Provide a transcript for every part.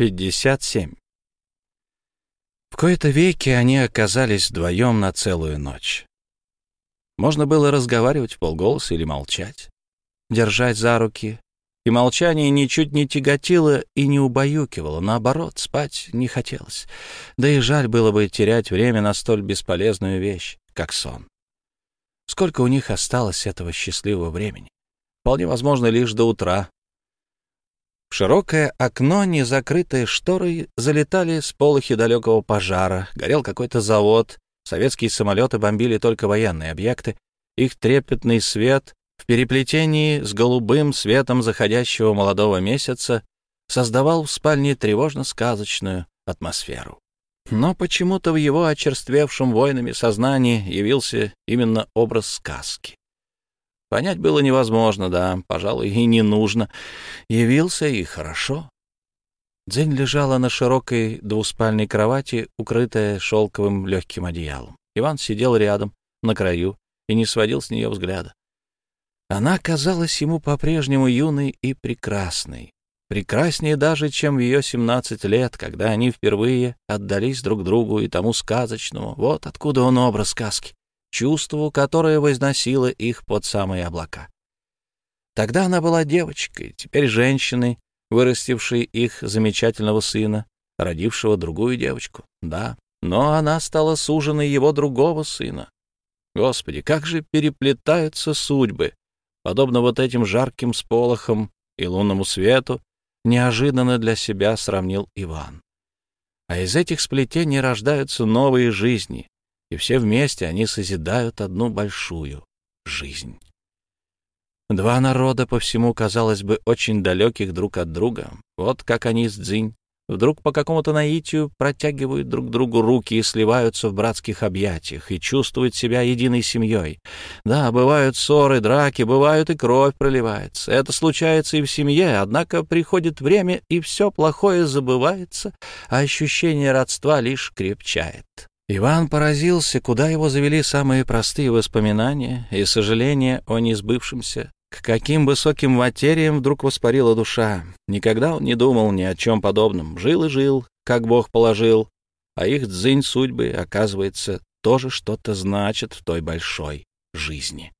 57. В кои-то веки они оказались вдвоем на целую ночь. Можно было разговаривать в полголоса или молчать, держать за руки, и молчание ничуть не тяготило и не убаюкивало, наоборот, спать не хотелось. Да и жаль было бы терять время на столь бесполезную вещь, как сон. Сколько у них осталось этого счастливого времени? Вполне возможно, лишь до утра, в широкое окно, не закрытое шторой, залетали сполохи далекого пожара, горел какой-то завод, советские самолеты бомбили только военные объекты, их трепетный свет в переплетении с голубым светом заходящего молодого месяца создавал в спальне тревожно-сказочную атмосферу. Но почему-то в его очерствевшем войнами сознании явился именно образ сказки. Понять было невозможно, да, пожалуй, и не нужно. Явился и хорошо. Дзень лежала на широкой двуспальной кровати, укрытая шелковым легким одеялом. Иван сидел рядом, на краю, и не сводил с нее взгляда. Она казалась ему по-прежнему юной и прекрасной. Прекраснее даже, чем в ее семнадцать лет, когда они впервые отдались друг другу и тому сказочному. Вот откуда он образ сказки чувству, которое возносило их под самые облака. Тогда она была девочкой, теперь женщиной, вырастившей их замечательного сына, родившего другую девочку. Да, но она стала суженой его другого сына. Господи, как же переплетаются судьбы! Подобно вот этим жарким сполохам и лунному свету, неожиданно для себя сравнил Иван. А из этих сплетений рождаются новые жизни, и все вместе они созидают одну большую жизнь. Два народа по всему, казалось бы, очень далеких друг от друга. Вот как они с Дзинь вдруг по какому-то наитию протягивают друг другу руки и сливаются в братских объятиях и чувствуют себя единой семьей. Да, бывают ссоры, драки, бывают и кровь проливается. Это случается и в семье, однако приходит время, и все плохое забывается, а ощущение родства лишь крепчает. Иван поразился, куда его завели самые простые воспоминания и сожаления о несбывшемся. К каким высоким материям вдруг воспарила душа. Никогда он не думал ни о чем подобном. Жил и жил, как Бог положил. А их дзынь судьбы, оказывается, тоже что-то значит в той большой жизни.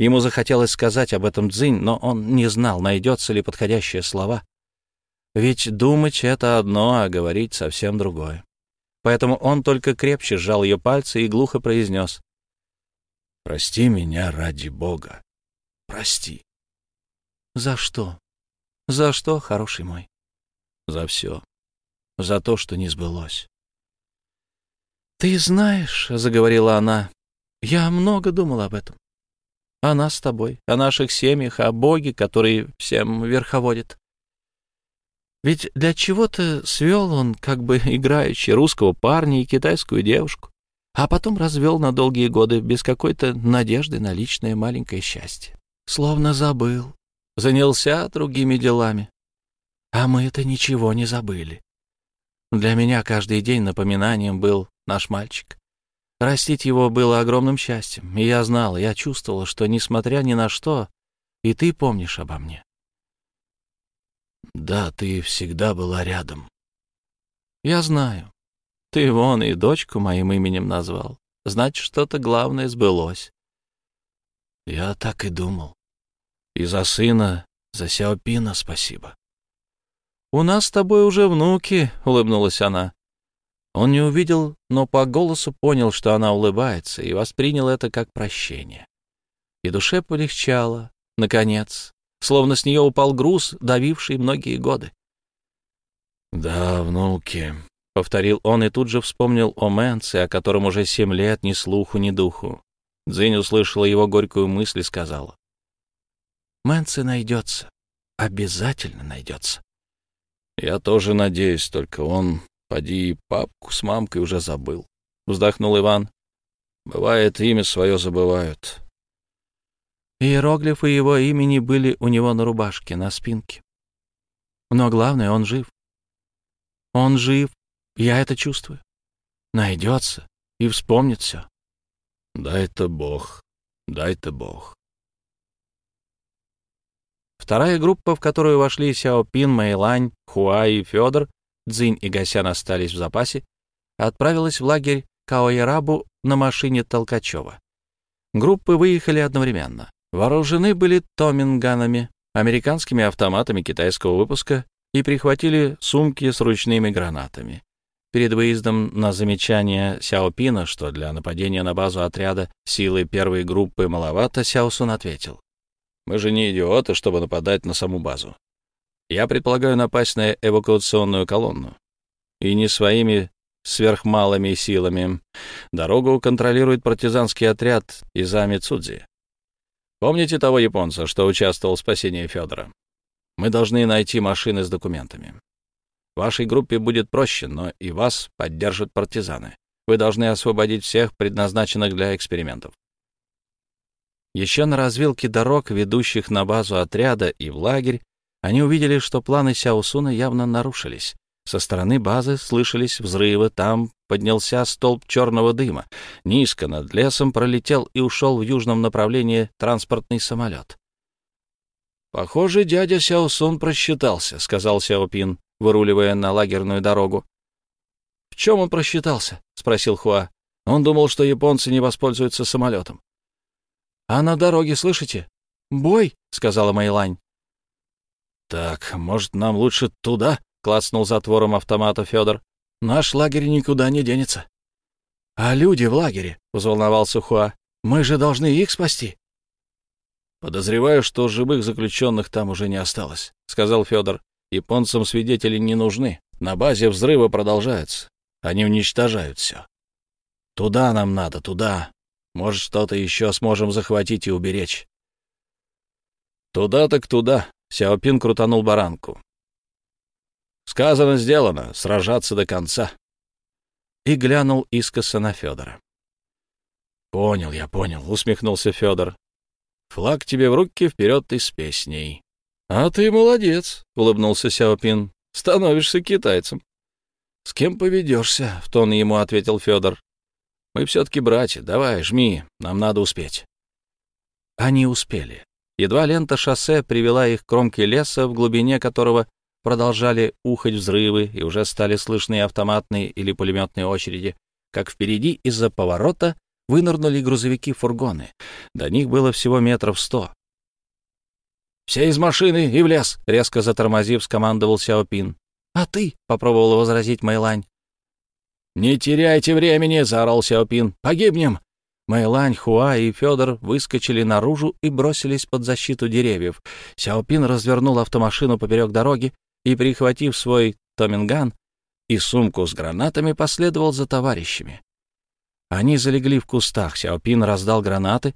Ему захотелось сказать об этом дзынь, но он не знал, найдется ли подходящее слова. Ведь думать — это одно, а говорить — совсем другое поэтому он только крепче сжал ее пальцы и глухо произнес. «Прости меня ради Бога. Прости». «За что? За что, хороший мой?» «За все. За то, что не сбылось». «Ты знаешь», — заговорила она, — «я много думала об этом. О нас с тобой, о наших семьях, о Боге, который всем верховодит. Ведь для чего-то свел он, как бы играючи, русского парня и китайскую девушку, а потом развел на долгие годы без какой-то надежды на личное маленькое счастье. Словно забыл, занялся другими делами. А мы-то ничего не забыли. Для меня каждый день напоминанием был наш мальчик. Растить его было огромным счастьем, и я знал, я чувствовал, что, несмотря ни на что, и ты помнишь обо мне. Да, ты всегда была рядом. Я знаю. Ты вон и дочку моим именем назвал. Значит, что-то главное сбылось. Я так и думал. И за сына, за Сяопина спасибо. У нас с тобой уже внуки, — улыбнулась она. Он не увидел, но по голосу понял, что она улыбается, и воспринял это как прощение. И душе полегчало, наконец, словно с нее упал груз, давивший многие годы. «Да, внуки», — повторил он и тут же вспомнил о Мэнце, о котором уже семь лет ни слуху, ни духу. Дзинь услышала его горькую мысль и сказала. «Мэнце найдется. Обязательно найдется». «Я тоже надеюсь, только он, поди, папку с мамкой уже забыл», — вздохнул Иван. «Бывает, имя свое забывают. Иероглифы его имени были у него на рубашке, на спинке. Но главное, он жив. Он жив, я это чувствую. Найдется и вспомнит все. Дай-то Бог, дай-то Бог. Вторая группа, в которую вошли Сяопин, Мэйлань, Хуа и Федор, Цзинь и Гасян остались в запасе, отправилась в лагерь Каоярабу на машине Толкачева. Группы выехали одновременно. Вооружены были томинганами, американскими автоматами китайского выпуска и прихватили сумки с ручными гранатами. Перед выездом на замечание Сяопина, что для нападения на базу отряда силы первой группы маловато, Сяосун ответил. «Мы же не идиоты, чтобы нападать на саму базу. Я предполагаю напасть на эвакуационную колонну. И не своими сверхмалыми силами. Дорогу контролирует партизанский отряд Изами Цудзи. Помните того японца, что участвовал в спасении Федора? Мы должны найти машины с документами. Вашей группе будет проще, но и вас поддержат партизаны. Вы должны освободить всех, предназначенных для экспериментов. Еще на развилке дорог, ведущих на базу отряда и в лагерь, они увидели, что планы Сяосуна явно нарушились. Со стороны базы слышались взрывы, там поднялся столб черного дыма. Низко над лесом пролетел и ушел в южном направлении транспортный самолет. «Похоже, дядя Сяосун просчитался», — сказал Сяопин, выруливая на лагерную дорогу. «В чем он просчитался?» — спросил Хуа. Он думал, что японцы не воспользуются самолетом. «А на дороге, слышите? Бой!» — сказала Мэйлань. «Так, может, нам лучше туда?» — клацнул затвором автомата Федор. «Наш лагерь никуда не денется». «А люди в лагере?» — взволновался Хуа. «Мы же должны их спасти». «Подозреваю, что живых заключенных там уже не осталось», — сказал Федор. «Японцам свидетели не нужны. На базе взрывы продолжаются. Они уничтожают все. Туда нам надо, туда. Может, что-то еще сможем захватить и уберечь». «Туда так туда», — Сяопин крутанул баранку. Сказано, сделано, сражаться до конца. И глянул искоса на Федора. Понял я, понял, усмехнулся Федор. Флаг тебе в руки, вперед ты с песней. А ты молодец, улыбнулся Сяопин. Становишься китайцем. С кем поведешься? в тон ему ответил Федор. Мы все-таки братья, давай, жми, нам надо успеть. Они успели. Едва лента шоссе привела их к кромке леса, в глубине которого продолжали ухать взрывы, и уже стали слышны автоматные или пулеметные очереди, как впереди из-за поворота вынырнули грузовики-фургоны. До них было всего метров сто. «Все из машины и в лес!» — резко затормозив, скомандовал Сяопин. «А ты?» — попробовала возразить Мэйлань. «Не теряйте времени!» — заорал Сяопин. «Погибнем!» Мэйлань, Хуа и Федор выскочили наружу и бросились под защиту деревьев. Сяопин развернул автомашину поперек дороги и, прихватив свой томинган и сумку с гранатами, последовал за товарищами. Они залегли в кустах, Сяопин раздал гранаты.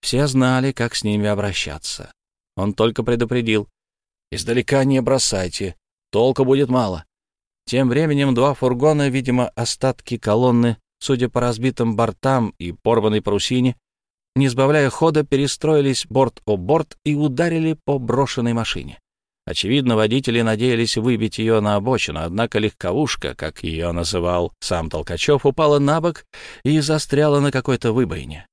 Все знали, как с ними обращаться. Он только предупредил. «Издалека не бросайте, толку будет мало». Тем временем два фургона, видимо, остатки колонны, судя по разбитым бортам и порванной парусине, не сбавляя хода, перестроились борт о борт и ударили по брошенной машине. Очевидно, водители надеялись выбить ее на обочину, однако легковушка, как ее называл сам Толкачев, упала на бок и застряла на какой-то выбоине.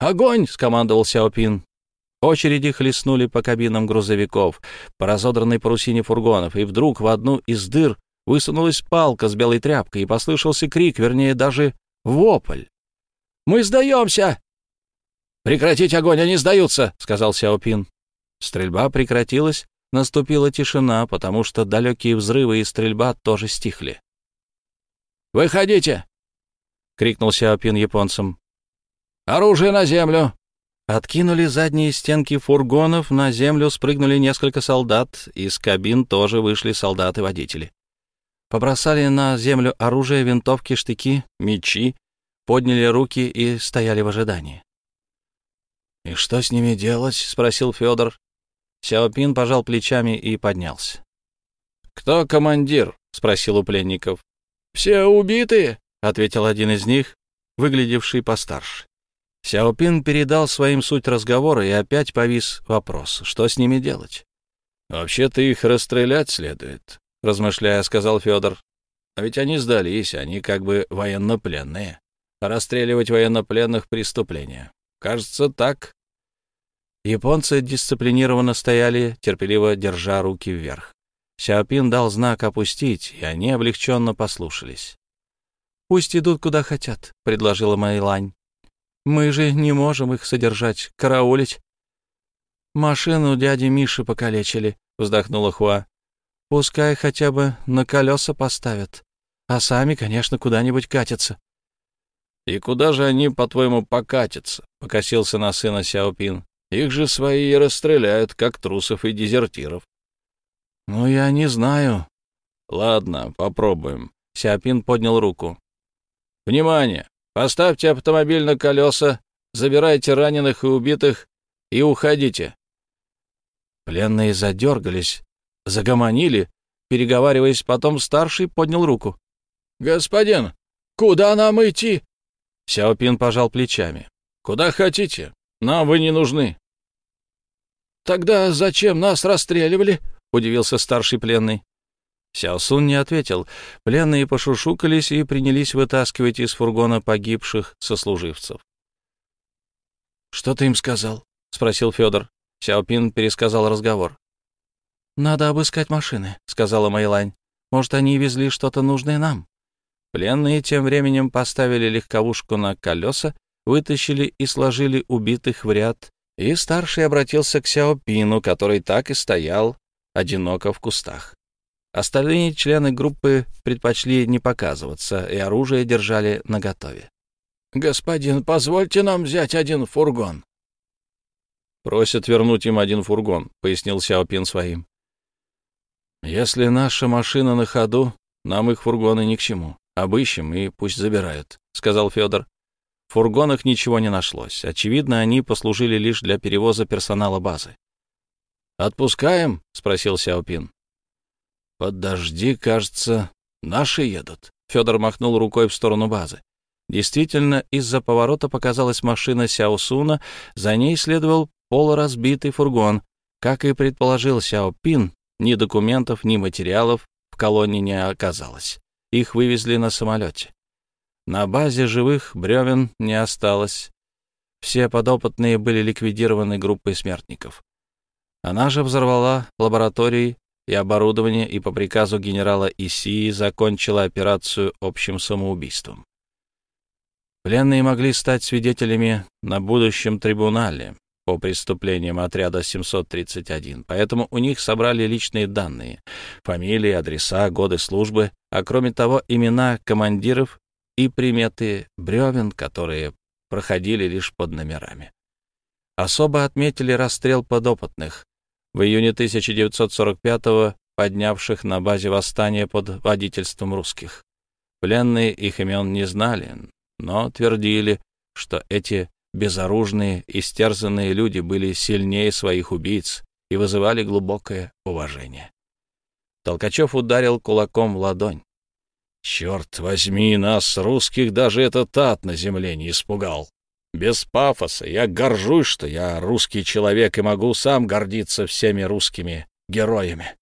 «Огонь!» — скомандовал Сяопин. Очереди хлестнули по кабинам грузовиков, по разодранной парусине фургонов, и вдруг в одну из дыр высунулась палка с белой тряпкой, и послышался крик, вернее, даже вопль. «Мы сдаемся!» «Прекратить огонь, они сдаются!» — сказал Сяопин. Стрельба прекратилась, Наступила тишина, потому что далекие взрывы и стрельба тоже стихли. «Выходите!» — крикнул Сяопин японцам. «Оружие на землю!» Откинули задние стенки фургонов, на землю спрыгнули несколько солдат, из кабин тоже вышли солдаты-водители. Побросали на землю оружие, винтовки, штыки, мечи, подняли руки и стояли в ожидании. «И что с ними делать?» — спросил Федор. Сяопин пожал плечами и поднялся. «Кто командир?» — спросил у пленников. «Все убитые», — ответил один из них, выглядевший постарше. Сяопин передал своим суть разговора, и опять повис вопрос, что с ними делать. «Вообще-то их расстрелять следует», — размышляя, сказал Федор. «А ведь они сдались, они как бы военнопленные. Расстреливать военнопленных — преступление. Кажется, так Японцы дисциплинированно стояли, терпеливо держа руки вверх. Сяопин дал знак опустить, и они облегченно послушались. «Пусть идут куда хотят», — предложила Майлань. «Мы же не можем их содержать, караулить». «Машину дяди Миши покалечили», — вздохнула Хуа. «Пускай хотя бы на колеса поставят, а сами, конечно, куда-нибудь катятся». «И куда же они, по-твоему, покатятся?» — покосился на сына Сяопин. Их же свои и расстреляют, как трусов и дезертиров. — Ну, я не знаю. — Ладно, попробуем. Сиапин поднял руку. — Внимание! Поставьте автомобиль на колеса, забирайте раненых и убитых и уходите. Пленные задергались, загомонили, переговариваясь, потом старший поднял руку. — Господин, куда нам идти? Сяопин пожал плечами. — Куда хотите. Нам вы не нужны. Тогда зачем нас расстреливали? удивился старший пленный. Сяосун не ответил. Пленные пошушукались и принялись вытаскивать из фургона погибших сослуживцев. «Что ты им сказал?» — спросил Федор. Сяопин пересказал разговор. «Надо обыскать машины», — сказала Майлань. «Может, они везли что-то нужное нам?» Пленные тем временем поставили легковушку на колеса вытащили и сложили убитых в ряд, и старший обратился к Сяопину, который так и стоял одиноко в кустах. Остальные члены группы предпочли не показываться и оружие держали наготове. «Господин, позвольте нам взять один фургон». «Просят вернуть им один фургон», — пояснил Сяопин своим. «Если наша машина на ходу, нам их фургоны ни к чему. Обыщем и пусть забирают», — сказал Федор. Фургонах ничего не нашлось. Очевидно, они послужили лишь для перевоза персонала базы. «Отпускаем?» — спросил Сяопин. «Подожди, кажется, наши едут». Федор махнул рукой в сторону базы. Действительно, из-за поворота показалась машина Сяосуна, за ней следовал полуразбитый фургон. Как и предположил Сяопин, ни документов, ни материалов в колонне не оказалось. Их вывезли на самолете. На базе живых бревен не осталось. Все подопытные были ликвидированы группой смертников. Она же взорвала лаборатории и оборудование и по приказу генерала Исии закончила операцию общим самоубийством. Пленные могли стать свидетелями на будущем трибунале по преступлениям отряда 731, поэтому у них собрали личные данные — фамилии, адреса, годы службы, а кроме того имена командиров и приметы бревен, которые проходили лишь под номерами. Особо отметили расстрел подопытных, в июне 1945-го поднявших на базе восстания под водительством русских. Пленные их имен не знали, но твердили, что эти безоружные, истерзанные люди были сильнее своих убийц и вызывали глубокое уважение. Толкачев ударил кулаком в ладонь. Черт возьми, нас, русских, даже этот ад на земле не испугал. Без пафоса я горжусь, что я русский человек и могу сам гордиться всеми русскими героями.